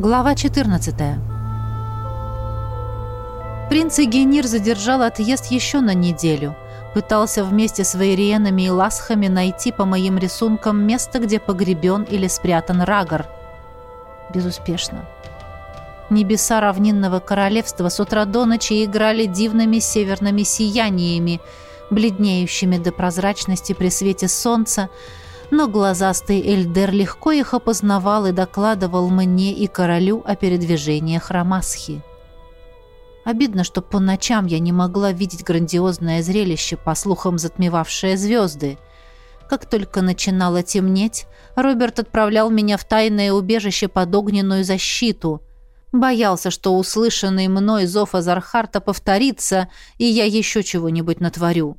Глава 14. Принц Игенир задержал отъезд еще на неделю. Пытался вместе с вейриенами и ласхами найти по моим рисункам место, где погребен или спрятан Рагор. Безуспешно. Небеса равнинного королевства с утра до ночи играли дивными северными сияниями, бледнеющими до прозрачности при свете солнца, но глазастый Эльдер легко их опознавал и докладывал мне и королю о передвижениях Рамасхи. Обидно, что по ночам я не могла видеть грандиозное зрелище, по слухам затмевавшее звезды. Как только начинало темнеть, Роберт отправлял меня в тайное убежище под огненную защиту. Боялся, что услышанный мной зов Азархарта повторится, и я еще чего-нибудь натворю.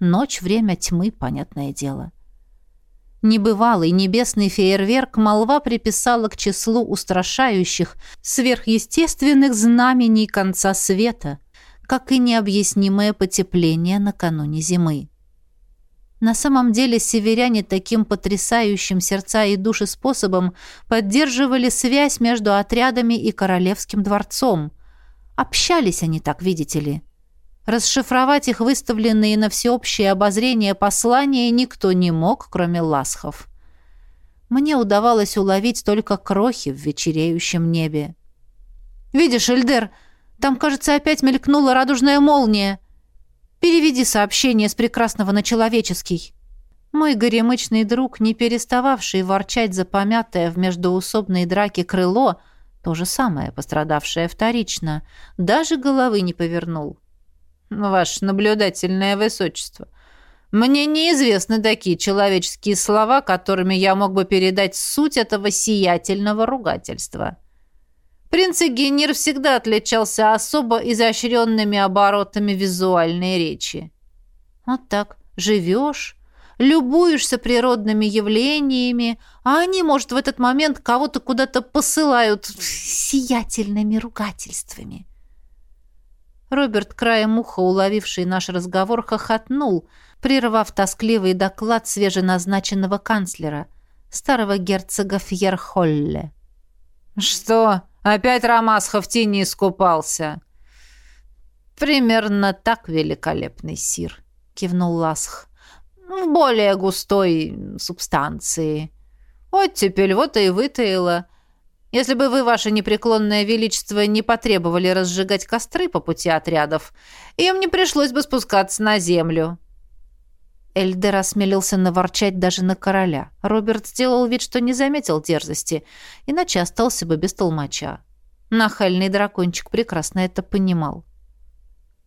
Ночь — время тьмы, понятное дело. — Небывалый небесный фейерверк молва приписала к числу устрашающих, сверхъестественных знамений конца света, как и необъяснимое потепление накануне зимы. На самом деле северяне таким потрясающим сердца и души способом поддерживали связь между отрядами и королевским дворцом. Общались они так, видите ли. Расшифровать их выставленные на всеобщее обозрение послания никто не мог, кроме ласхов. Мне удавалось уловить только крохи в вечереющем небе. «Видишь, Эльдер, там, кажется, опять мелькнула радужная молния. Переведи сообщение с прекрасного на человеческий». Мой горемычный друг, не перестававший ворчать за помятое в междоусобной драке крыло, то же самое, пострадавшее вторично, даже головы не повернул ваше наблюдательное высочество. Мне неизвестны такие человеческие слова, которыми я мог бы передать суть этого сиятельного ругательства. Принц Генир всегда отличался особо изощренными оборотами визуальной речи. Вот так, живешь, любуешься природными явлениями, а они, может, в этот момент кого-то куда-то посылают сиятельными ругательствами. Роберт, краем уха уловивший наш разговор, хохотнул, прервав тоскливый доклад свеженазначенного канцлера, старого герцога Фьерхолле. «Что, опять Рамасхов в тени искупался?» «Примерно так, великолепный сир», — кивнул Ласх. «В более густой субстанции. Оттепель вот и вытаила. Если бы вы, ваше непреклонное величество, не потребовали разжигать костры по пути отрядов, им не пришлось бы спускаться на землю». Эльдер осмелился наворчать даже на короля. Роберт сделал вид, что не заметил дерзости, иначе остался бы без толмача. Нахальный дракончик прекрасно это понимал.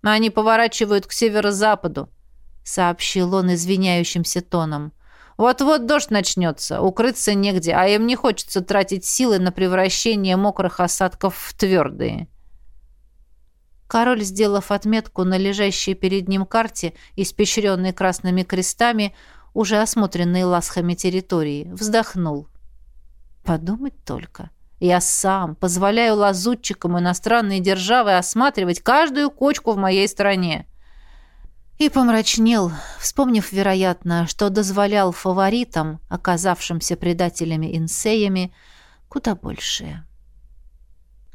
«Они поворачивают к северо-западу», — сообщил он извиняющимся тоном. Вот-вот дождь начнется, укрыться негде, а им не хочется тратить силы на превращение мокрых осадков в твердые. Король, сделав отметку на лежащей перед ним карте, испещренной красными крестами, уже осмотренной ласхами территории, вздохнул. Подумать только. Я сам позволяю лазутчикам иностранной державы осматривать каждую кочку в моей стране. И помрачнел, вспомнив, вероятно, что дозволял фаворитам, оказавшимся предателями-инсеями, куда большее.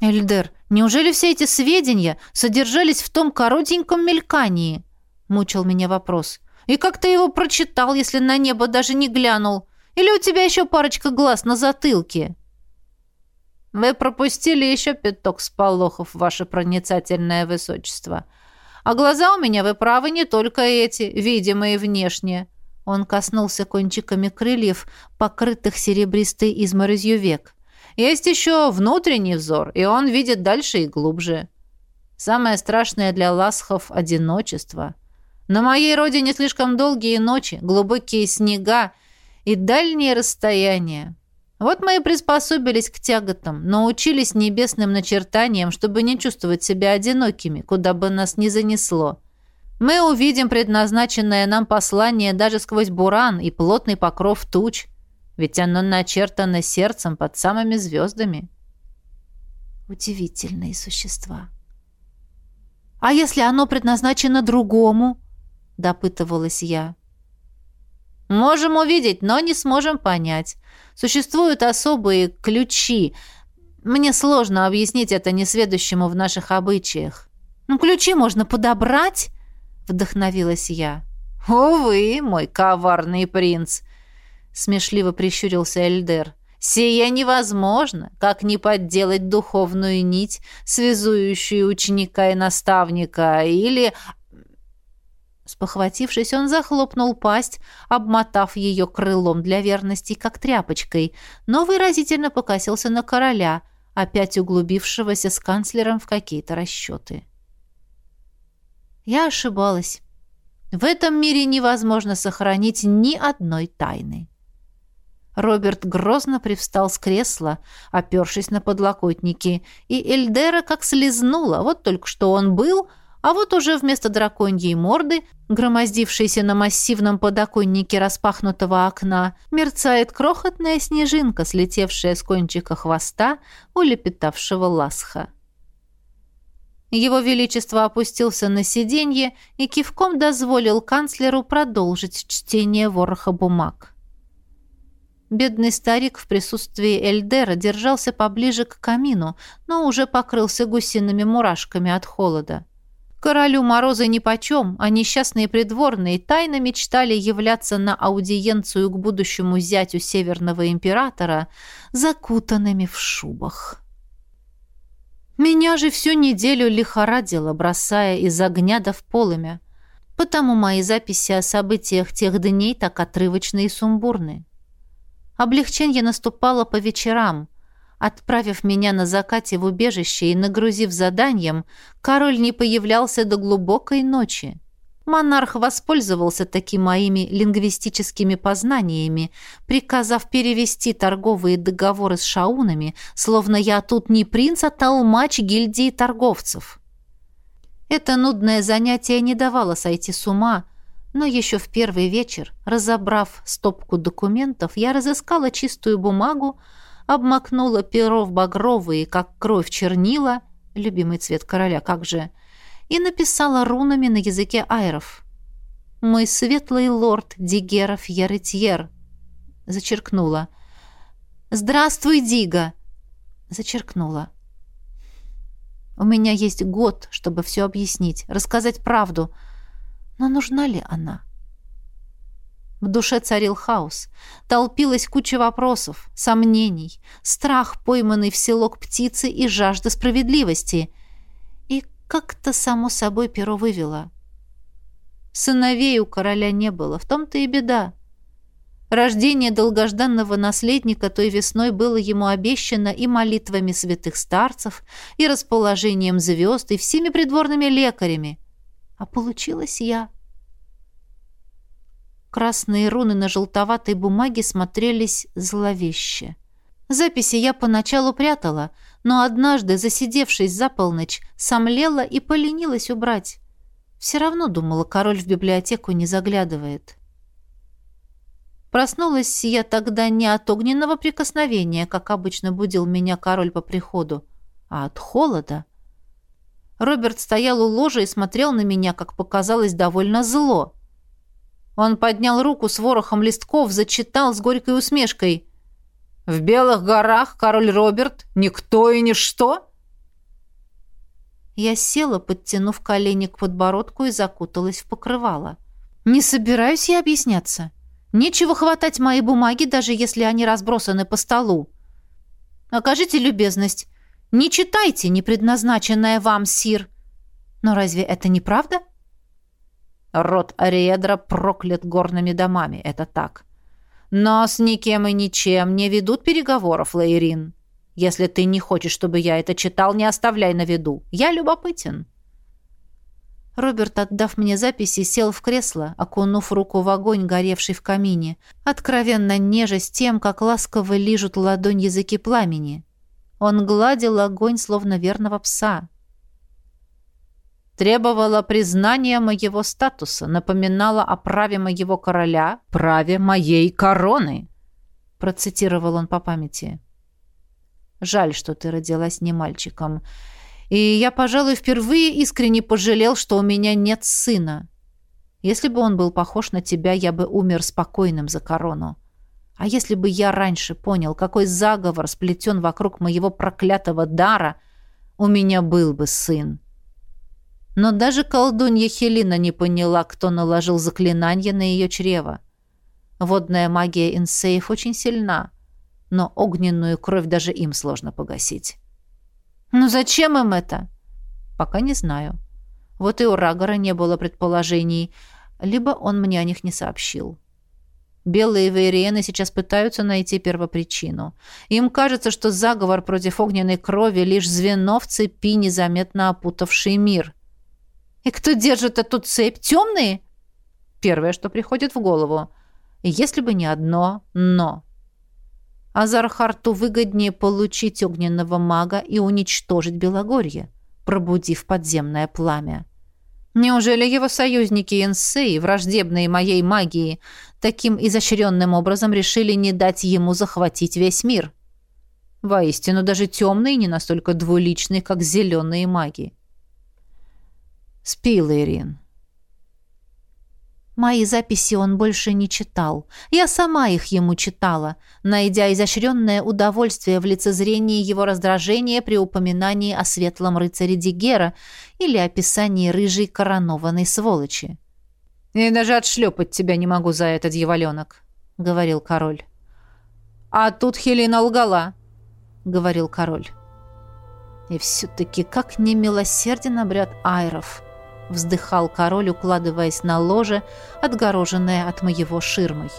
«Эльдер, неужели все эти сведения содержались в том коротеньком мелькании?» — мучил меня вопрос. «И как ты его прочитал, если на небо даже не глянул? Или у тебя еще парочка глаз на затылке?» «Вы пропустили еще пяток сполохов, ваше проницательное высочество», а глаза у меня, вы правы, не только эти, видимые внешне». Он коснулся кончиками крыльев, покрытых серебристой изморозью век. «Есть еще внутренний взор, и он видит дальше и глубже. Самое страшное для ласхов — одиночество. На моей родине слишком долгие ночи, глубокие снега и дальние расстояния. Вот мы и приспособились к тяготам, научились небесным начертаниям, чтобы не чувствовать себя одинокими, куда бы нас ни занесло. Мы увидим предназначенное нам послание даже сквозь буран и плотный покров туч, ведь оно начертано сердцем под самыми звездами. Удивительные существа. «А если оно предназначено другому?» — допытывалась я. «Можем увидеть, но не сможем понять. Существуют особые ключи. Мне сложно объяснить это несведущему в наших обычаях. Ну, ключи можно подобрать, вдохновилась я. Увы, мой коварный принц, смешливо прищурился Эльдер. Сие невозможно, как не подделать духовную нить, связующую ученика и наставника, или Спохватившись, он захлопнул пасть, обмотав ее крылом для верности, как тряпочкой, но выразительно покосился на короля, опять углубившегося с канцлером в какие-то расчеты. Я ошибалась. В этом мире невозможно сохранить ни одной тайны. Роберт грозно привстал с кресла, опершись на подлокотники, и Эльдера как слезнула, вот только что он был — а вот уже вместо драконьей морды, громоздившейся на массивном подоконнике распахнутого окна, мерцает крохотная снежинка, слетевшая с кончика хвоста, улепетавшего ласха. Его Величество опустился на сиденье и кивком дозволил канцлеру продолжить чтение вороха бумаг. Бедный старик в присутствии Эльдера держался поближе к камину, но уже покрылся гусиными мурашками от холода. Королю Мороза нипочем, а несчастные придворные тайно мечтали являться на аудиенцию к будущему зятю Северного Императора, закутанными в шубах. Меня же всю неделю лихорадило, бросая из огня до в полымя. Потому мои записи о событиях тех дней так отрывочны и сумбурны. Облегчение наступало по вечерам — Отправив меня на закате в убежище и нагрузив заданием, король не появлялся до глубокой ночи. Монарх воспользовался такими моими лингвистическими познаниями, приказав перевести торговые договоры с шаунами, словно я тут не принц, а толмач гильдии торговцев. Это нудное занятие не давало сойти с ума, но еще в первый вечер, разобрав стопку документов, я разыскала чистую бумагу, обмакнула перо в багровые, как кровь чернила, любимый цвет короля, как же, и написала рунами на языке айров. «Мой светлый лорд Дигеров Яретьер», зачеркнула. «Здравствуй, Дига», зачеркнула. «У меня есть год, чтобы все объяснить, рассказать правду. Но нужна ли она?» В душе царил хаос. Толпилась куча вопросов, сомнений, страх, пойманный в селок птицы и жажда справедливости. И как-то само собой перо вывело. Сыновей у короля не было, в том-то и беда. Рождение долгожданного наследника той весной было ему обещано и молитвами святых старцев, и расположением звезд, и всеми придворными лекарями. А получилось я — Красные руны на желтоватой бумаге смотрелись зловеще. Записи я поначалу прятала, но однажды, засидевшись за полночь, сомлела и поленилась убрать. Все равно, думала, король в библиотеку не заглядывает. Проснулась я тогда не от огненного прикосновения, как обычно будил меня король по приходу, а от холода. Роберт стоял у ложа и смотрел на меня, как показалось, довольно зло. Он поднял руку с ворохом листков, зачитал с горькой усмешкой. «В Белых горах король Роберт никто и ничто?» Я села, подтянув колени к подбородку и закуталась в покрывало. «Не собираюсь я объясняться. Нечего хватать мои бумаги, даже если они разбросаны по столу. Окажите любезность. Не читайте непредназначенное вам, сир. Но разве это не правда?» Род Ариэдра проклят горными домами, это так. Но с никем и ничем не ведут переговоров, Лейрин. Если ты не хочешь, чтобы я это читал, не оставляй на виду. Я любопытен». Роберт, отдав мне записи, сел в кресло, окунув руку в огонь, горевший в камине, откровенно нежесть тем, как ласково лижут ладонь языки пламени. Он гладил огонь, словно верного пса требовала признания моего статуса, напоминала о праве моего короля, праве моей короны. Процитировал он по памяти. Жаль, что ты родилась не мальчиком. И я, пожалуй, впервые искренне пожалел, что у меня нет сына. Если бы он был похож на тебя, я бы умер спокойным за корону. А если бы я раньше понял, какой заговор сплетен вокруг моего проклятого дара, у меня был бы сын. Но даже колдунья Хелина не поняла, кто наложил заклинание на ее чрево. Водная магия инсеев очень сильна, но огненную кровь даже им сложно погасить. «Ну зачем им это?» «Пока не знаю. Вот и у Рагора не было предположений, либо он мне о них не сообщил». Белые вейриены сейчас пытаются найти первопричину. Им кажется, что заговор против огненной крови лишь звено в цепи, незаметно опутавший мир. И кто держит эту цепь? Темные? Первое, что приходит в голову. Если бы не одно «но». Азархарту выгоднее получить огненного мага и уничтожить Белогорье, пробудив подземное пламя. Неужели его союзники Инсей, враждебные моей магии, таким изощренным образом решили не дать ему захватить весь мир? Воистину, даже темные не настолько двуличные, как зеленые маги. Спи, Лейрин. Мои записи он больше не читал. Я сама их ему читала, найдя изощренное удовольствие в лицезрении его раздражения при упоминании о светлом рыцаре Дигера или описании рыжей коронованной сволочи. «И даже отшлепать тебя не могу за это, дьяволенок», — говорил король. «А тут Хелена лгала», — говорил король. И все-таки как немилосерден обряд айров — вздыхал король, укладываясь на ложе, отгороженное от моего ширмой.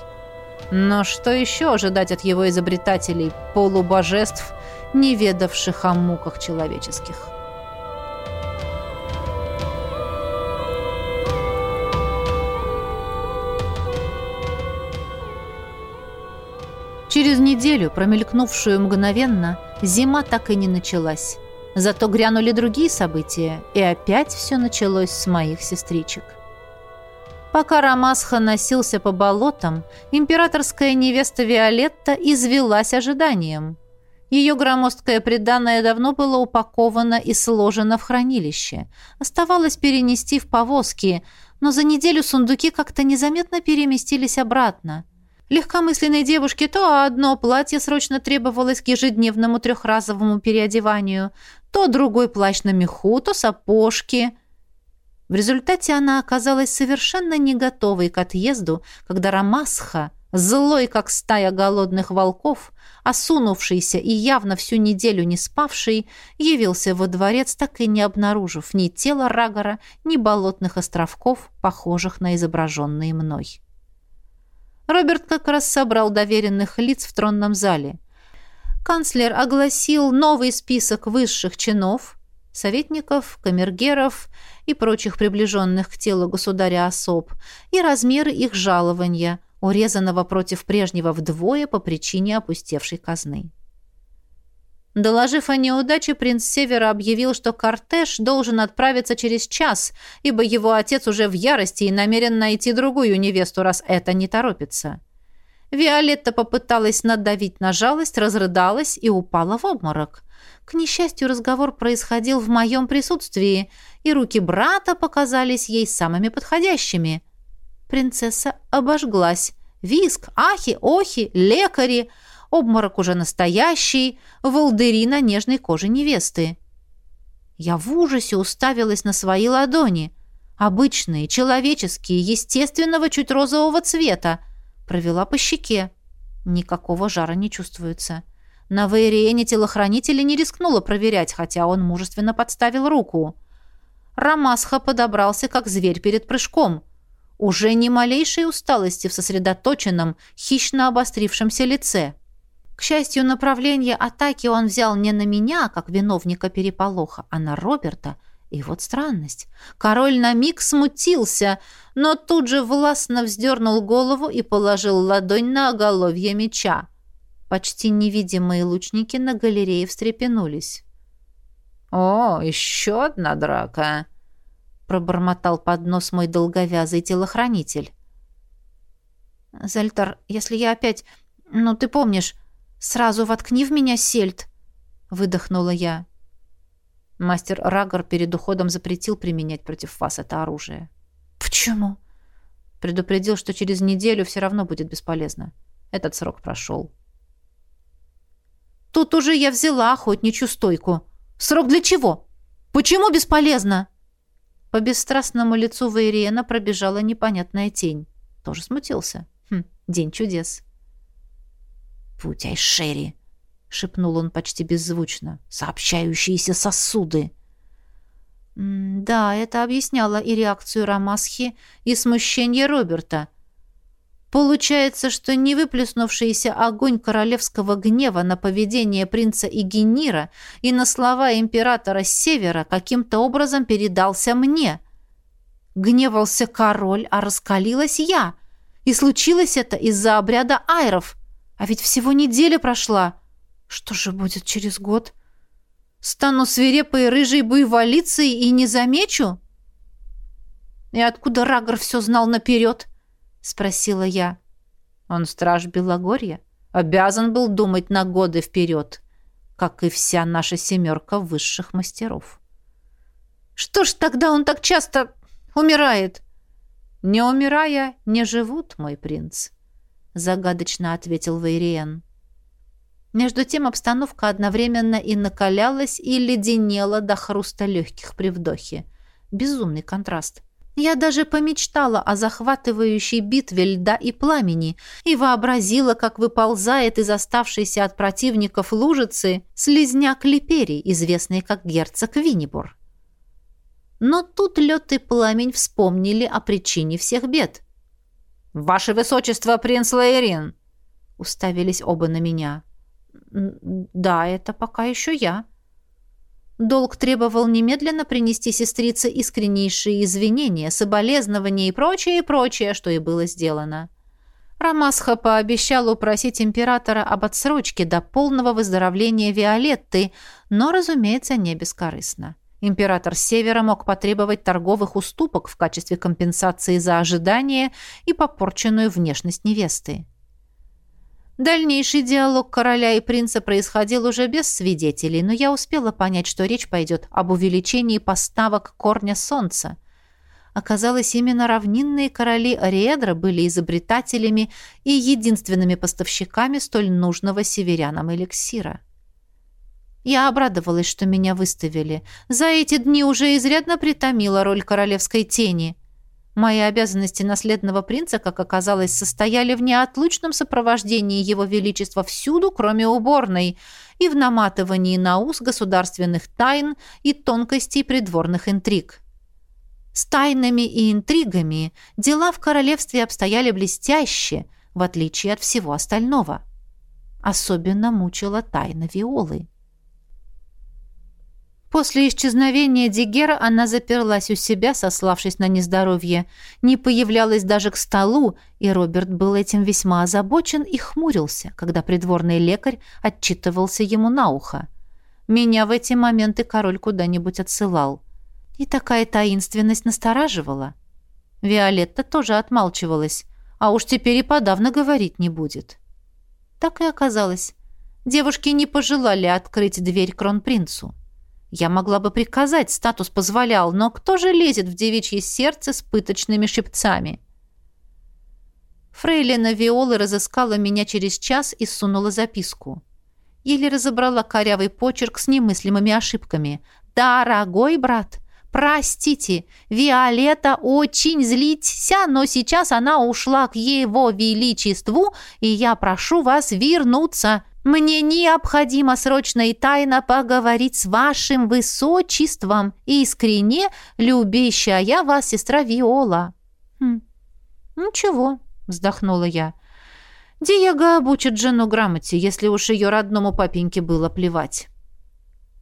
Но что еще ожидать от его изобретателей, полубожеств, не ведавших о муках человеческих? Через неделю, промелькнувшую мгновенно, зима так и не началась. Зато грянули другие события, и опять все началось с моих сестричек. Пока Рамасха носился по болотам, императорская невеста Виолетта извелась ожиданием. Ее громоздкое приданное давно было упаковано и сложено в хранилище. Оставалось перенести в повозки, но за неделю сундуки как-то незаметно переместились обратно. Легкомысленной девушке то одно платье срочно требовалось к ежедневному трехразовому переодеванию, то другой плащ на меху, то сапожки. В результате она оказалась совершенно не готовой к отъезду, когда Рамасха, злой как стая голодных волков, осунувшийся и явно всю неделю не спавший, явился во дворец, так и не обнаружив ни тела Рагора, ни болотных островков, похожих на изображенные мной. Роберт как раз собрал доверенных лиц в тронном зале – канцлер огласил новый список высших чинов, советников, камергеров и прочих приближенных к телу государя особ, и размеры их жалования, урезанного против прежнего вдвое по причине опустевшей казны. Доложив о неудаче, принц Севера объявил, что кортеж должен отправиться через час, ибо его отец уже в ярости и намерен найти другую невесту, раз это не торопится. Виолетта попыталась надавить на жалость, разрыдалась и упала в обморок. К несчастью, разговор происходил в моем присутствии, и руки брата показались ей самыми подходящими. Принцесса обожглась. Виск, ахи, охи, лекари. Обморок уже настоящий, волдыри на нежной коже невесты. Я в ужасе уставилась на свои ладони. Обычные, человеческие, естественного чуть розового цвета — Провела по щеке. Никакого жара не чувствуется. На Вейриене телохранителя не рискнула проверять, хотя он мужественно подставил руку. Рамасха подобрался, как зверь перед прыжком. Уже ни малейшей усталости в сосредоточенном, хищно обострившемся лице. К счастью, направление атаки он взял не на меня, как виновника переполоха, а на Роберта — и вот странность. Король на миг смутился, но тут же властно вздернул голову и положил ладонь на оголовье меча. Почти невидимые лучники на галерее встрепенулись. «О, еще одна драка!» — пробормотал под нос мой долговязый телохранитель. «Зальтар, если я опять... Ну, ты помнишь, сразу воткни в меня сельдь!» — выдохнула я. Мастер Рагор перед уходом запретил применять против вас это оружие. Почему? Предупредил, что через неделю все равно будет бесполезно. Этот срок прошел. Тут уже я взяла охотничью стойку. Срок для чего? Почему бесполезно? По бесстрастному лицу Вейриена пробежала непонятная тень. Тоже смутился. Хм, день чудес. «Путь Айшери!» — шепнул он почти беззвучно. «Сообщающиеся сосуды!» Да, это объясняло и реакцию Рамасхи, и смущение Роберта. Получается, что не выплеснувшийся огонь королевского гнева на поведение принца Игенира и на слова императора Севера каким-то образом передался мне. Гневался король, а раскалилась я. И случилось это из-за обряда айров. А ведь всего неделя прошла. Что же будет через год? — Стану свирепой рыжей буйволицей и не замечу? И откуда Рагор все знал наперед? Спросила я. Он страж Белогорья. Обязан был думать на годы вперед, как и вся наша семерка высших мастеров. Что ж тогда он так часто умирает? Не умирая, не живут, мой принц, загадочно ответил Вейриен. Между тем обстановка одновременно и накалялась, и леденела до хруста легких при вдохе. Безумный контраст. Я даже помечтала о захватывающей битве льда и пламени и вообразила, как выползает из оставшейся от противников лужицы слизняк Липерий, известный как герцог Виннибур. Но тут лед и пламень вспомнили о причине всех бед. «Ваше высочество, принц Лаэрин!» уставились оба на меня. «Да, это пока еще я». Долг требовал немедленно принести сестрице искреннейшие извинения, соболезнования и прочее, и прочее, что и было сделано. Рамасха пообещал упросить императора об отсрочке до полного выздоровления Виолетты, но, разумеется, не бескорыстно. Император Севера мог потребовать торговых уступок в качестве компенсации за ожидание и попорченную внешность невесты. Дальнейший диалог короля и принца происходил уже без свидетелей, но я успела понять, что речь пойдет об увеличении поставок корня солнца. Оказалось, именно равнинные короли Ариэдра были изобретателями и единственными поставщиками столь нужного северянам эликсира. Я обрадовалась, что меня выставили. За эти дни уже изрядно притомила роль королевской тени. Мои обязанности наследного принца, как оказалось, состояли в неотлучном сопровождении его величества всюду, кроме уборной, и в наматывании на ус государственных тайн и тонкостей придворных интриг. С тайнами и интригами дела в королевстве обстояли блестяще, в отличие от всего остального. Особенно мучила тайна Виолы. После исчезновения Дигера она заперлась у себя, сославшись на нездоровье, не появлялась даже к столу, и Роберт был этим весьма озабочен и хмурился, когда придворный лекарь отчитывался ему на ухо. Меня в эти моменты король куда-нибудь отсылал. И такая таинственность настораживала. Виолетта тоже отмалчивалась, а уж теперь и подавно говорить не будет. Так и оказалось. Девушки не пожелали открыть дверь кронпринцу. Я могла бы приказать, статус позволял, но кто же лезет в девичье сердце с пыточными шипцами? Фрейлина Виолы разыскала меня через час и сунула записку. Еле разобрала корявый почерк с немыслимыми ошибками. «Дорогой брат, простите, Виолетта очень злится, но сейчас она ушла к его величеству, и я прошу вас вернуться. Мне необходимо срочно и тайно поговорить с вашим высочеством, искренне любящая вас сестра Виола». «Хм, ничего», — вздохнула я. «Диего обучит жену грамоте, если уж ее родному папеньке было плевать».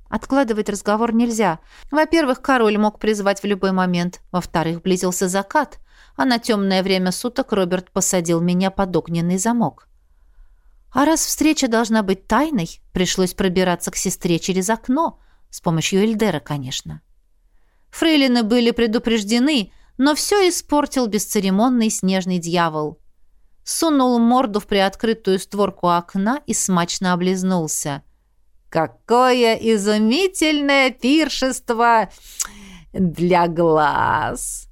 Откладывать разговор нельзя. Во-первых, король мог призвать в любой момент. Во-вторых, близился закат, а на темное время суток Роберт посадил меня под огненный замок. А раз встреча должна быть тайной, пришлось пробираться к сестре через окно, с помощью Эльдера, конечно. Фрейлины были предупреждены, но все испортил бесцеремонный снежный дьявол. Сунул морду в приоткрытую створку окна и смачно облизнулся. «Какое изумительное пиршество для глаз!»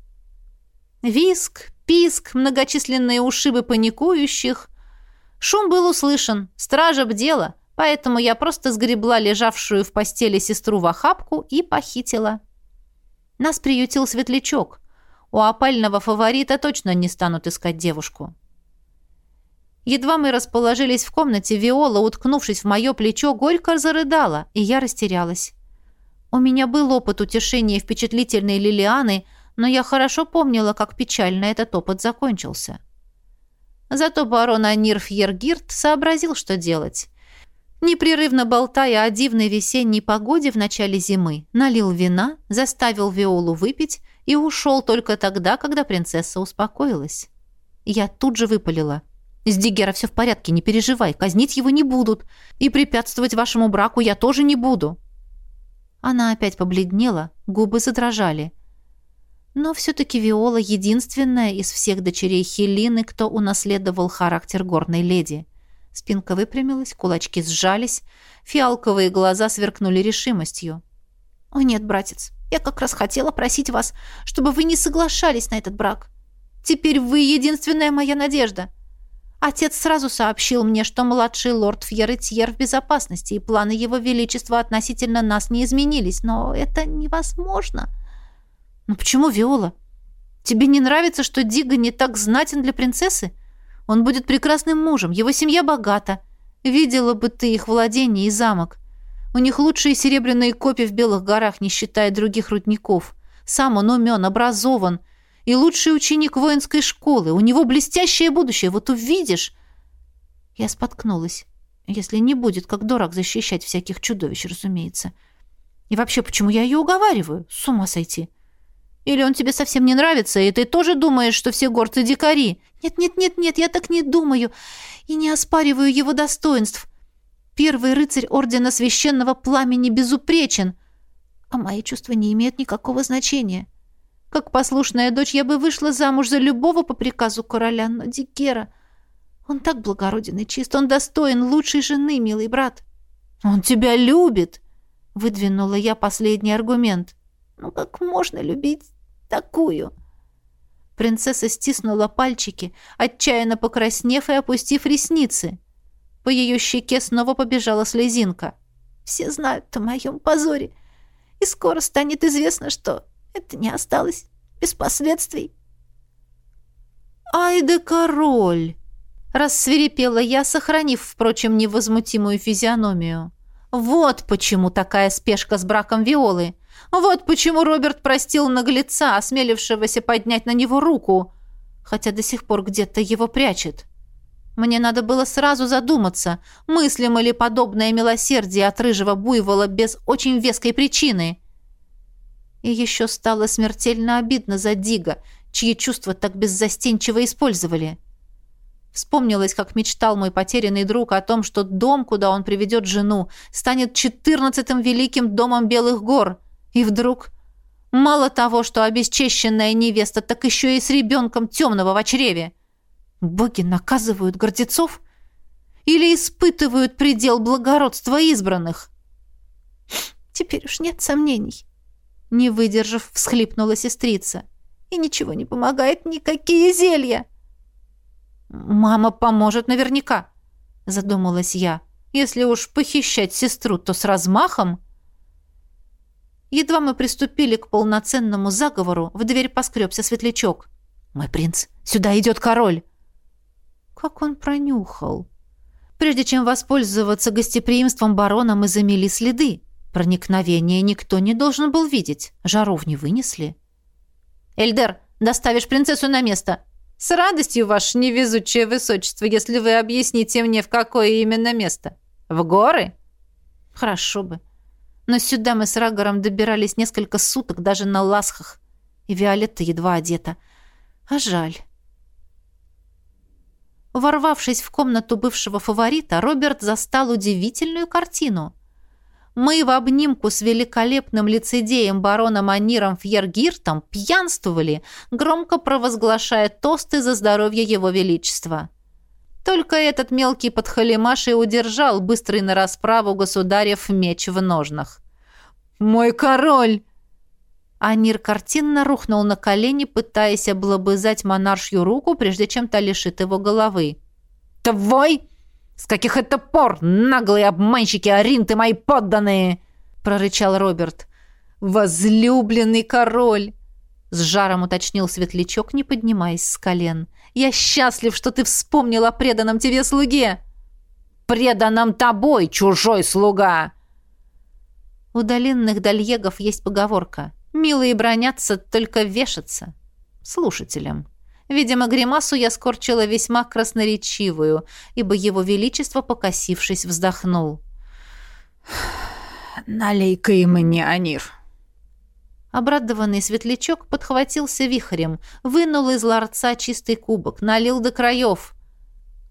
Виск, писк, многочисленные ушибы паникующих — Шум был услышан, стража бдела, поэтому я просто сгребла лежавшую в постели сестру в охапку и похитила. Нас приютил светлячок. У опального фаворита точно не станут искать девушку. Едва мы расположились в комнате, Виола, уткнувшись в мое плечо, горько зарыдала, и я растерялась. У меня был опыт утешения впечатлительной Лилианы, но я хорошо помнила, как печально этот опыт закончился. Зато барон Анир Фьергирт сообразил, что делать. Непрерывно болтая о дивной весенней погоде в начале зимы, налил вина, заставил Виолу выпить и ушел только тогда, когда принцесса успокоилась. Я тут же выпалила. «С Дигера все в порядке, не переживай, казнить его не будут, и препятствовать вашему браку я тоже не буду». Она опять побледнела, губы задрожали. Но все-таки Виола единственная из всех дочерей Хелины, кто унаследовал характер горной леди. Спинка выпрямилась, кулачки сжались, фиалковые глаза сверкнули решимостью. «О нет, братец, я как раз хотела просить вас, чтобы вы не соглашались на этот брак. Теперь вы единственная моя надежда. Отец сразу сообщил мне, что младший лорд Фьерретьер в безопасности, и планы его величества относительно нас не изменились, но это невозможно». «Но почему Виола? Тебе не нравится, что Дига не так знатен для принцессы? Он будет прекрасным мужем, его семья богата. Видела бы ты их владение и замок. У них лучшие серебряные копии в Белых горах, не считая других рудников. Сам он умен, образован и лучший ученик воинской школы. У него блестящее будущее, вот увидишь. Я споткнулась. Если не будет, как дурак, защищать всяких чудовищ, разумеется. И вообще, почему я ее уговариваю? С ума сойти. Или он тебе совсем не нравится, и ты тоже думаешь, что все горцы дикари? Нет, нет, нет, нет, я так не думаю и не оспариваю его достоинств. Первый рыцарь ордена священного пламени безупречен, а мои чувства не имеют никакого значения. Как послушная дочь я бы вышла замуж за любого по приказу короля, но Дикера... Он так благороден и чист, он достоин лучшей жены, милый брат. Он тебя любит, выдвинула я последний аргумент. Ну как можно любить такую?» Принцесса стиснула пальчики, отчаянно покраснев и опустив ресницы. По ее щеке снова побежала слезинка. «Все знают о моем позоре, и скоро станет известно, что это не осталось без последствий». «Ай да король!» — рассверепела я, сохранив, впрочем, невозмутимую физиономию. «Вот почему такая спешка с браком Виолы!» Вот почему Роберт простил наглеца, осмелившегося поднять на него руку, хотя до сих пор где-то его прячет. Мне надо было сразу задуматься, мыслимо ли подобное милосердие от рыжего буйвола без очень веской причины. И еще стало смертельно обидно за Дига, чьи чувства так беззастенчиво использовали. Вспомнилось, как мечтал мой потерянный друг о том, что дом, куда он приведет жену, станет четырнадцатым великим домом Белых гор — и вдруг... Мало того, что обесчещенная невеста, так еще и с ребенком темного в чреве. Боги наказывают гордецов? Или испытывают предел благородства избранных? Теперь уж нет сомнений. Не выдержав, всхлипнула сестрица. И ничего не помогает, никакие зелья. «Мама поможет наверняка», — задумалась я. «Если уж похищать сестру, то с размахом...» Едва мы приступили к полноценному заговору, в дверь поскребся светлячок. «Мой принц, сюда идет король!» Как он пронюхал! Прежде чем воспользоваться гостеприимством барона, мы замели следы. Проникновение никто не должен был видеть. Жаров не вынесли. «Эльдер, доставишь принцессу на место!» «С радостью, ваше невезучее высочество, если вы объясните мне, в какое именно место. В горы?» «Хорошо бы. Но сюда мы с Рагором добирались несколько суток даже на ласхах, и Виолетта едва одета. А жаль. Ворвавшись в комнату бывшего фаворита, Роберт застал удивительную картину. Мы в обнимку с великолепным лицедеем бароном Аниром Фьергиртом пьянствовали, громко провозглашая тосты за здоровье его величества. Только этот мелкий подхалимаш и удержал быстрый на расправу государев меч в ножнах. «Мой король!» Анир картинно рухнул на колени, пытаясь облобызать монаршью руку, прежде чем та лишит его головы. твой? С каких это пор, наглые обманщики, аринты мои подданные!» — прорычал Роберт. «Возлюбленный король!» — с жаром уточнил светлячок, не поднимаясь с колен. «Я счастлив, что ты вспомнил о преданном тебе слуге!» «Преданном тобой, чужой слуга!» У долинных дальегов есть поговорка «Милые бронятся, только вешаться» слушателям. Видимо, гримасу я скорчила весьма красноречивую, ибо его величество, покосившись, вздохнул. «Налей-ка и мне, Анир!» Обрадованный светлячок подхватился вихрем, вынул из ларца чистый кубок, налил до краев.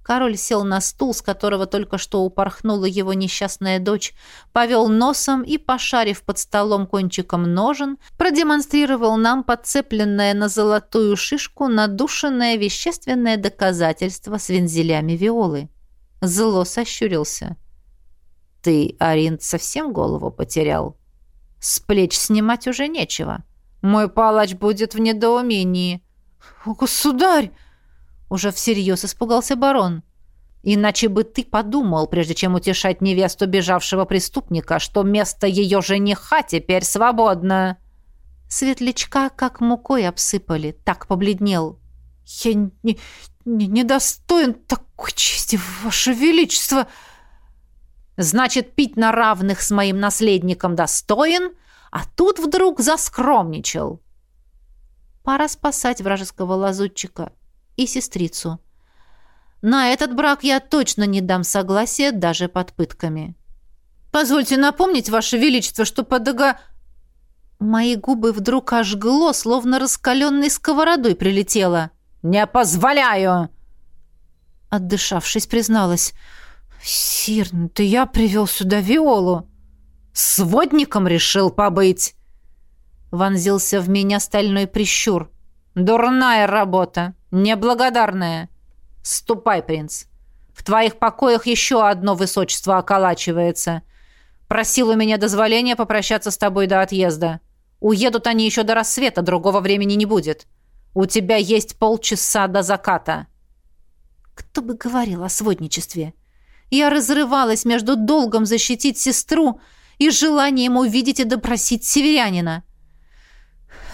Король сел на стул, с которого только что упорхнула его несчастная дочь, повел носом и, пошарив под столом кончиком ножен, продемонстрировал нам подцепленное на золотую шишку надушенное вещественное доказательство с вензелями виолы. Зло сощурился. «Ты, Аринт, совсем голову потерял? С плеч снимать уже нечего. Мой палач будет в недоумении». «Государь!» Уже всерьез испугался барон. Иначе бы ты подумал, прежде чем утешать невесту бежавшего преступника, что место ее жениха теперь свободно. Светлячка как мукой обсыпали, так побледнел. Я не, не, не достоин такой чести, ваше величество. Значит, пить на равных с моим наследником достоин, а тут вдруг заскромничал. Пора спасать вражеского лазутчика и сестрицу. На этот брак я точно не дам согласия даже под пытками. Позвольте напомнить, Ваше Величество, что подога... Мои губы вдруг ожгло, словно раскаленной сковородой прилетело. «Не позволяю!» Отдышавшись, призналась. «Сир, ну ты я привел сюда Виолу!» «Сводником решил побыть!» Вонзился в меня стальной прищур. «Дурная работа! Неблагодарная. Ступай, принц. В твоих покоях еще одно высочество околачивается. Просил у меня дозволения попрощаться с тобой до отъезда. Уедут они еще до рассвета, другого времени не будет. У тебя есть полчаса до заката. Кто бы говорил о сводничестве? Я разрывалась между долгом защитить сестру и желанием увидеть и допросить северянина.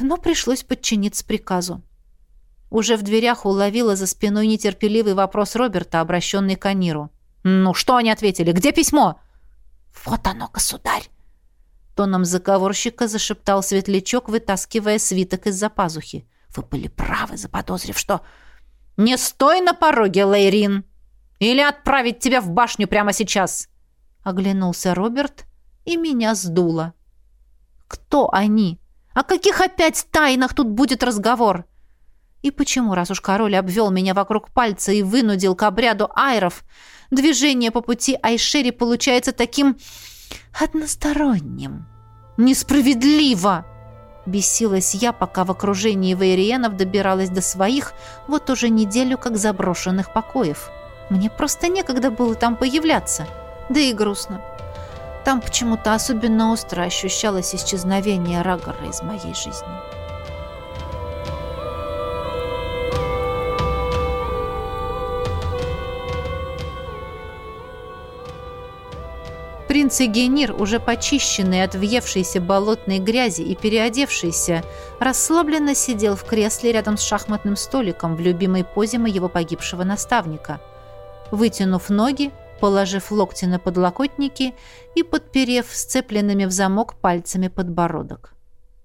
Но пришлось подчиниться приказу. Уже в дверях уловила за спиной нетерпеливый вопрос Роберта, обращенный к Аниру. «Ну, что они ответили? Где письмо?» «Вот оно, государь!» Тоном заговорщика зашептал светлячок, вытаскивая свиток из-за пазухи. «Вы были правы, заподозрив, что...» «Не стой на пороге, Лейрин! Или отправить тебя в башню прямо сейчас!» Оглянулся Роберт, и меня сдуло. «Кто они? О каких опять тайнах тут будет разговор?» И почему, раз уж король обвел меня вокруг пальца и вынудил к обряду айров, движение по пути Айшери получается таким односторонним? Несправедливо! Бесилась я, пока в окружении вейриенов добиралась до своих, вот уже неделю как заброшенных покоев. Мне просто некогда было там появляться. Да и грустно. Там почему-то особенно остро ощущалось исчезновение Рагора из моей жизни. Принц Эгенир, уже почищенный от въевшейся болотной грязи и переодевшийся, расслабленно сидел в кресле рядом с шахматным столиком в любимой позе моего погибшего наставника. Вытянув ноги, положив локти на подлокотники и подперев сцепленными в замок пальцами подбородок.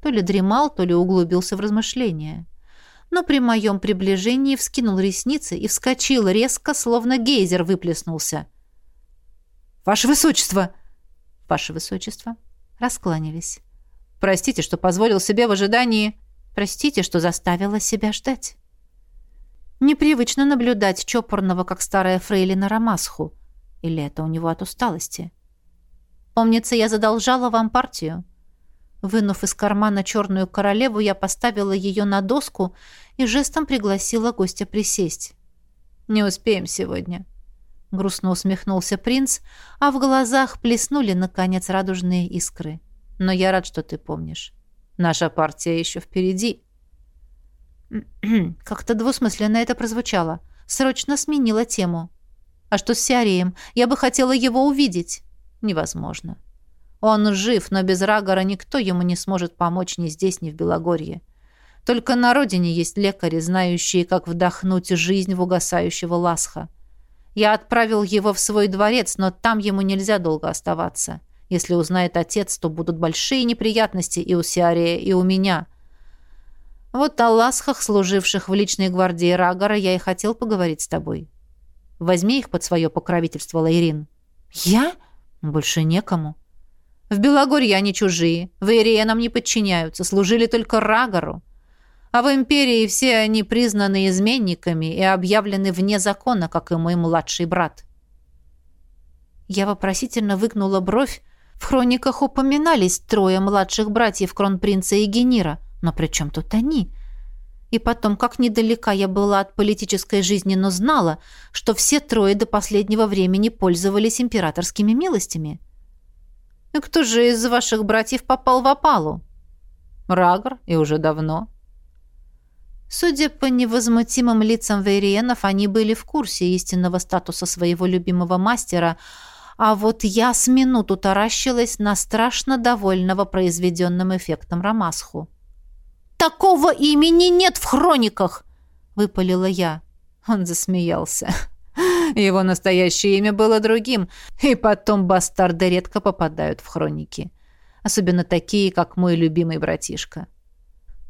То ли дремал, то ли углубился в размышления. Но при моем приближении вскинул ресницы и вскочил резко, словно гейзер выплеснулся. «Ваше высочество!» «Ваше высочество!» Раскланялись. «Простите, что позволил себе в ожидании...» «Простите, что заставила себя ждать». Непривычно наблюдать чопорного, как старая фрейлина Рамасху. Или это у него от усталости? Помнится, я задолжала вам партию. Вынув из кармана черную королеву, я поставила ее на доску и жестом пригласила гостя присесть. «Не успеем сегодня», — грустно усмехнулся принц, а в глазах плеснули, наконец, радужные искры. «Но я рад, что ты помнишь. Наша партия еще впереди». Как-то двусмысленно это прозвучало. Срочно сменила тему. А что с Сиареем? Я бы хотела его увидеть. Невозможно. Он жив, но без Рагора никто ему не сможет помочь ни здесь, ни в Белогорье. Только на родине есть лекари, знающие, как вдохнуть жизнь в угасающего ласха. Я отправил его в свой дворец, но там ему нельзя долго оставаться. Если узнает отец, то будут большие неприятности и у Сиария, и у меня. Вот о ласхах, служивших в личной гвардии Рагора, я и хотел поговорить с тобой. Возьми их под свое покровительство, Лайрин. Я? Больше некому. В Белогорье они чужие, в Ирее нам не подчиняются, служили только Рагору. А в империи все они признаны изменниками и объявлены вне закона, как и мой младший брат. Я вопросительно выгнула бровь. В хрониках упоминались трое младших братьев кронпринца и Генира. Но при чем тут они? И потом, как недалека я была от политической жизни, но знала, что все трое до последнего времени пользовались императорскими милостями. И кто же из ваших братьев попал в опалу? Рагор, и уже давно. Судя по невозмутимым лицам вейриенов, они были в курсе истинного статуса своего любимого мастера, а вот я с минуту таращилась на страшно довольного произведенным эффектом Рамасху. «Такого имени нет в хрониках!» — выпалила я. Он засмеялся. Его настоящее имя было другим, и потом бастарды редко попадают в хроники. Особенно такие, как мой любимый братишка.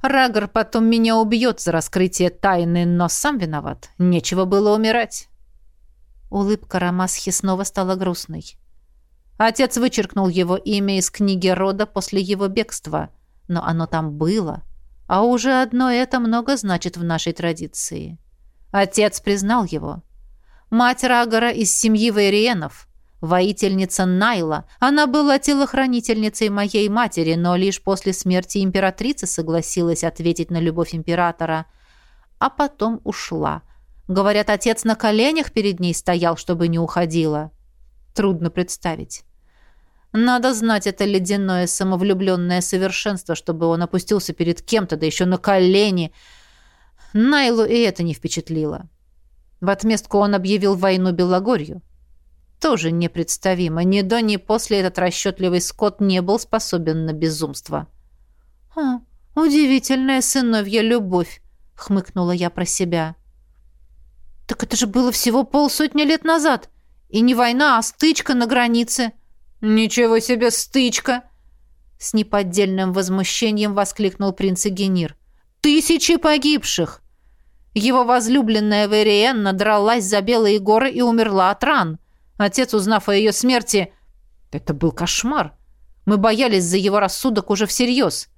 Рагор потом меня убьет за раскрытие тайны, но сам виноват. Нечего было умирать. Улыбка Рамасхи снова стала грустной. Отец вычеркнул его имя из книги рода после его бегства, но оно там было, а уже одно это много значит в нашей традиции. Отец признал его. Мать Рагора из семьи Вейриенов, воительница Найла. Она была телохранительницей моей матери, но лишь после смерти императрицы согласилась ответить на любовь императора, а потом ушла. Говорят, отец на коленях перед ней стоял, чтобы не уходила. Трудно представить. Надо знать это ледяное самовлюбленное совершенство, чтобы он опустился перед кем-то, да еще на колени. Найлу и это не впечатлило. В отместку он объявил войну Белогорью. Тоже непредставимо. Ни до, ни после этот расчетливый скот не был способен на безумство. «А, удивительная сыновья любовь», — хмыкнула я про себя. «Так это же было всего полсотни лет назад. И не война, а стычка на границе». «Ничего себе стычка!» С неподдельным возмущением воскликнул принц Эгенир. «Тысячи погибших! Его возлюбленная Вериенна дралась за Белые горы и умерла от ран. Отец, узнав о ее смерти... Это был кошмар. Мы боялись за его рассудок уже всерьез.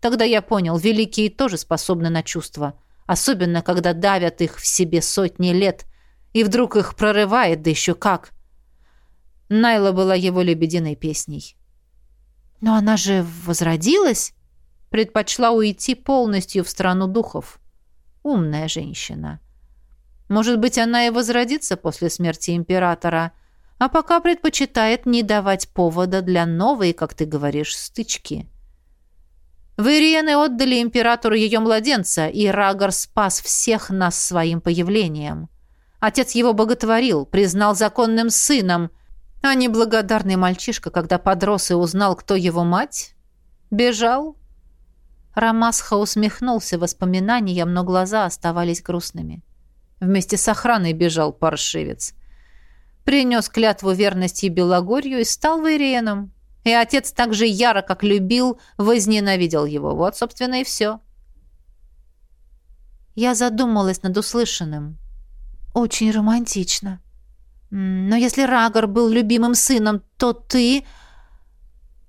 Тогда я понял, великие тоже способны на чувства. Особенно, когда давят их в себе сотни лет. И вдруг их прорывает, да еще как. Найла была его лебединой песней. «Но она же возродилась?» Предпочла уйти полностью в страну духов. Умная женщина. Может быть, она и возродится после смерти императора, а пока предпочитает не давать повода для новой, как ты говоришь, стычки. Вейриены отдали императору ее младенца, и Рагор спас всех нас своим появлением. Отец его боготворил, признал законным сыном, а неблагодарный мальчишка, когда подрос и узнал, кто его мать, бежал, Рамасха усмехнулся воспоминаниям, но глаза оставались грустными. Вместе с охраной бежал паршивец. Принес клятву верности Белогорью и стал Вейриеном. И отец так же яро, как любил, возненавидел его. Вот, собственно, и все. Я задумалась над услышанным. Очень романтично. Но если Рагор был любимым сыном, то ты...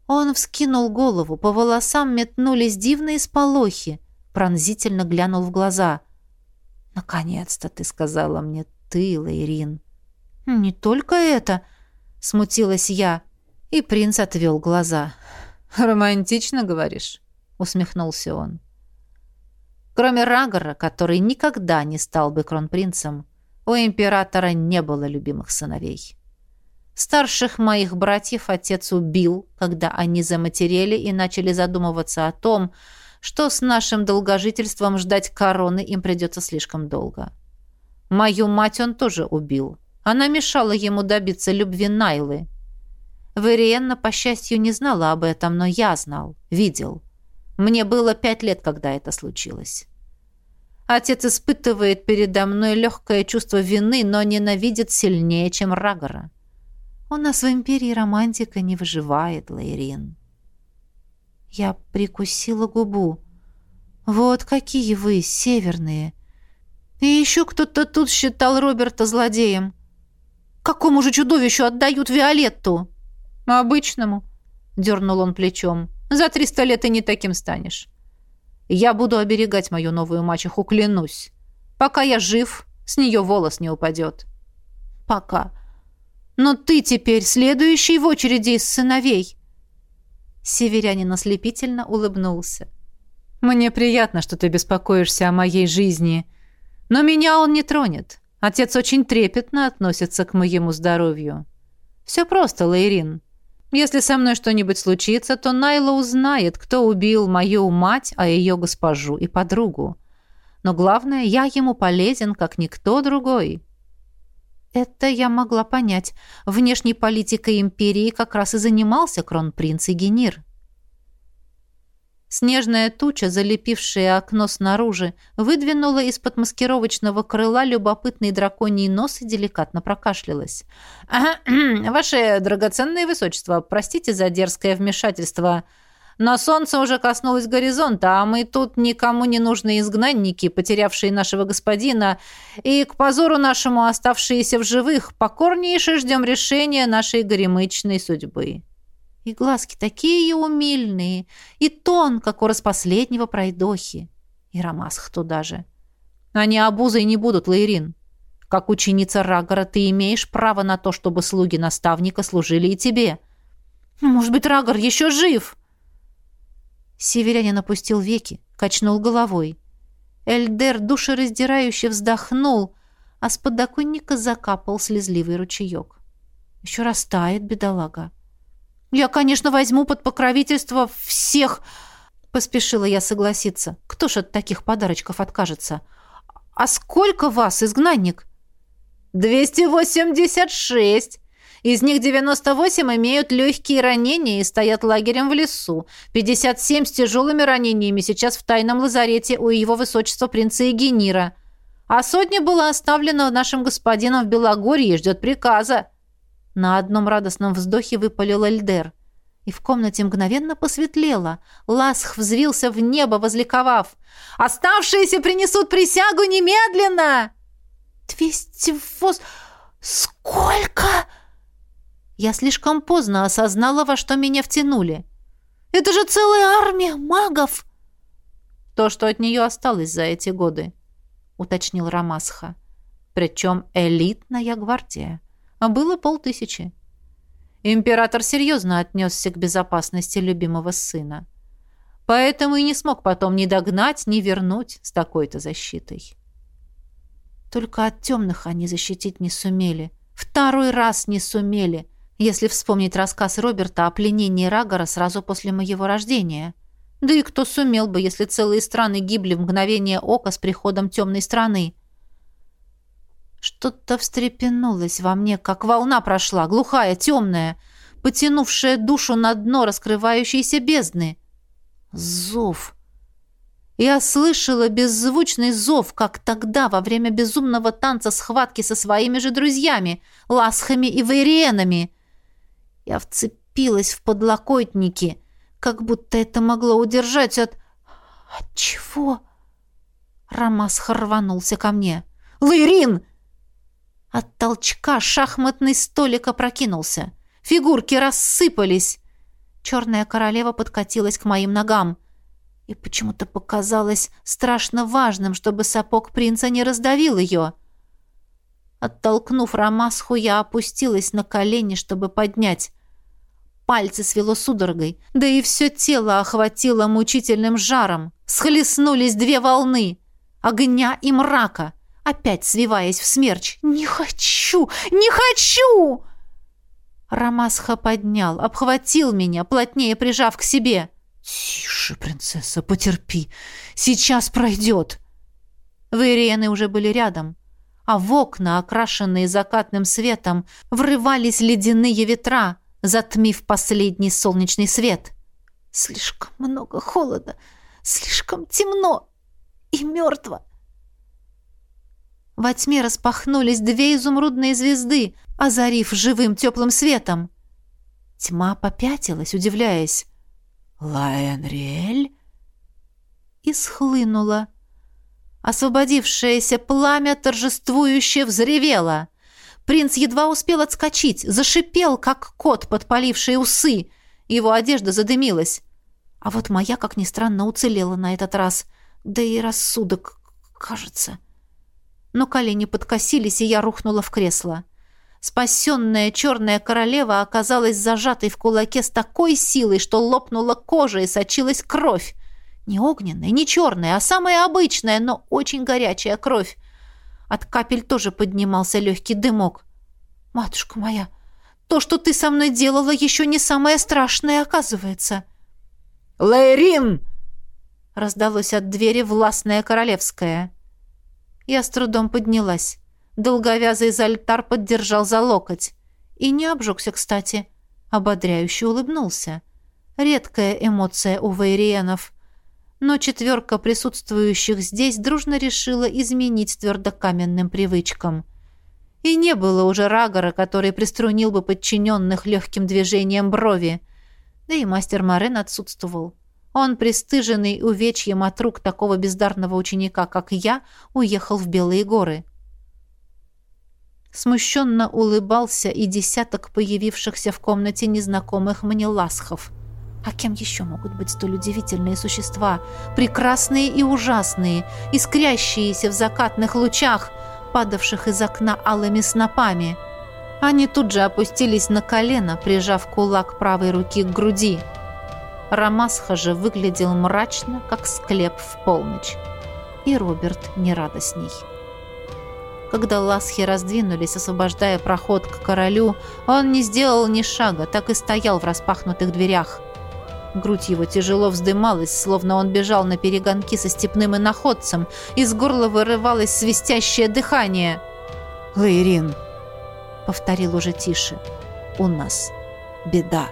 Он вскинул голову, по волосам метнулись дивные сполохи, пронзительно глянул в глаза. «Наконец-то ты сказала мне ты, Лейрин». «Не только это», — смутилась я, и принц отвел глаза. «Романтично, говоришь?» — усмехнулся он. Кроме Рагора, который никогда не стал бы кронпринцем, у императора не было любимых сыновей. Старших моих братьев отец убил, когда они заматерели и начали задумываться о том, что с нашим долгожительством ждать короны им придется слишком долго. Мою мать он тоже убил. Она мешала ему добиться любви Найлы. Вериенна, по счастью, не знала об этом, но я знал, видел. Мне было пять лет, когда это случилось. Отец испытывает передо мной легкое чувство вины, но ненавидит сильнее, чем Рагора. У нас в империи романтика не выживает, Лейрин. Я прикусила губу. Вот какие вы, северные. И еще кто-то тут считал Роберта злодеем. Какому же чудовищу отдают Виолетту? Обычному, дернул он плечом. За триста лет и не таким станешь. Я буду оберегать мою новую мачеху, клянусь. Пока я жив, с нее волос не упадет. Пока. Но ты теперь следующий в очереди из сыновей. Северянин ослепительно улыбнулся. Мне приятно, что ты беспокоишься о моей жизни. Но меня он не тронет. Отец очень трепетно относится к моему здоровью. Все просто, Лейрин. Если со мной что-нибудь случится, то Найла узнает, кто убил мою мать, а ее госпожу и подругу. Но главное, я ему полезен, как никто другой. Это я могла понять. Внешней политикой империи как раз и занимался кронпринц Игенир. Снежная туча, залепившая окно снаружи, выдвинула из-под маскировочного крыла любопытный драконий нос и деликатно прокашлялась. «Ваше драгоценное высочество, простите за дерзкое вмешательство, но солнце уже коснулось горизонта, а мы тут никому не нужные изгнанники, потерявшие нашего господина, и к позору нашему оставшиеся в живых покорнейше ждем решения нашей горемычной судьбы». И глазки такие умильные, и тон, как у распоследнего пройдохи. И ромасх туда же. Они обузой не будут, Лаирин. Как ученица Рагора ты имеешь право на то, чтобы слуги наставника служили и тебе. Ну, может быть, Рагор еще жив?» Северянин опустил веки, качнул головой. Эльдер душераздирающе вздохнул, а с подоконника закапал слезливый ручеек. «Еще растает, бедолага. Я, конечно, возьму под покровительство всех, поспешила я согласиться. Кто ж от таких подарочков откажется? А сколько вас, изгнанник? Двести восемьдесят шесть. Из них 98 имеют легкие ранения и стоят лагерем в лесу. 57 с тяжелыми ранениями сейчас в тайном лазарете у его высочества принца Егенира. А сотня была оставлена нашим господином в Белогорье и ждет приказа. На одном радостном вздохе выпалил Эльдер. И в комнате мгновенно посветлело. Ласх взвился в небо, возликовав. «Оставшиеся принесут присягу немедленно!» «Двести воз... Сколько?» Я слишком поздно осознала, во что меня втянули. «Это же целая армия магов!» «То, что от нее осталось за эти годы», — уточнил Рамасха. «Причем элитная гвардия» а было полтысячи. Император серьезно отнесся к безопасности любимого сына. Поэтому и не смог потом ни догнать, ни вернуть с такой-то защитой. Только от темных они защитить не сумели. Второй раз не сумели, если вспомнить рассказ Роберта о пленении Рагора сразу после моего рождения. Да и кто сумел бы, если целые страны гибли в мгновение ока с приходом темной страны? Что-то встрепенулось во мне, как волна прошла, глухая, темная, потянувшая душу на дно раскрывающейся бездны. Зов. Я слышала беззвучный зов, как тогда, во время безумного танца схватки со своими же друзьями, ласхами и вейриенами. Я вцепилась в подлокотники, как будто это могло удержать от... От чего? Рамас рванулся ко мне. «Лырин!» От толчка шахматный столик опрокинулся. Фигурки рассыпались. Черная королева подкатилась к моим ногам. И почему-то показалось страшно важным, чтобы сапог принца не раздавил ее. Оттолкнув Рамасху, я опустилась на колени, чтобы поднять. Пальцы свело судорогой, да и все тело охватило мучительным жаром. Схлестнулись две волны — огня и мрака — опять свиваясь в смерч. «Не хочу! Не хочу!» Рамасха поднял, обхватил меня, плотнее прижав к себе. «Тише, принцесса, потерпи. Сейчас пройдет». Вейриены уже были рядом. а в окна, окрашенные закатным светом, врывались ледяные ветра, затмив последний солнечный свет. Слишком много холода, слишком темно и мертво. Во тьме распахнулись две изумрудные звезды, озарив живым теплым светом. Тьма попятилась, удивляясь. «Лайонриэль?» И схлынула. Освободившееся пламя торжествующе взревело. Принц едва успел отскочить, зашипел, как кот, подпаливший усы. Его одежда задымилась. А вот моя, как ни странно, уцелела на этот раз. Да и рассудок, кажется. Но колени подкосились, и я рухнула в кресло. Спасенная черная королева оказалась зажатой в кулаке с такой силой, что лопнула кожа и сочилась кровь. Не огненная, не черная, а самая обычная, но очень горячая кровь. От капель тоже поднимался легкий дымок. «Матушка моя, то, что ты со мной делала, еще не самое страшное, оказывается». «Лейрин!» раздалось от двери властная королевская. Я с трудом поднялась. Долговязый Зальтар поддержал за локоть. И не обжегся, кстати. Ободряюще улыбнулся. Редкая эмоция у вейриенов но четверка присутствующих здесь дружно решила изменить твердокаменным привычкам. И не было уже Рагора, который приструнил бы подчиненных легким движением брови. Да и мастер Марен отсутствовал. Он, пристыженный увечьем от рук такого бездарного ученика, как я, уехал в Белые горы. Смущенно улыбался и десяток появившихся в комнате незнакомых мне ласхов – а кем еще могут быть столь удивительные существа, прекрасные и ужасные, искрящиеся в закатных лучах, падавших из окна алыми снопами? Они тут же опустились на колено, прижав кулак правой руки к груди. Рамасха же выглядел мрачно, как склеп в полночь. И Роберт не радостней. Когда ласхи раздвинулись, освобождая проход к королю, он не сделал ни шага, так и стоял в распахнутых дверях. Грудь его тяжело вздымалась, словно он бежал на перегонки со степным иноходцем. Из горла вырывалось свистящее дыхание. «Лейрин», — повторил уже тише, — «у нас беда».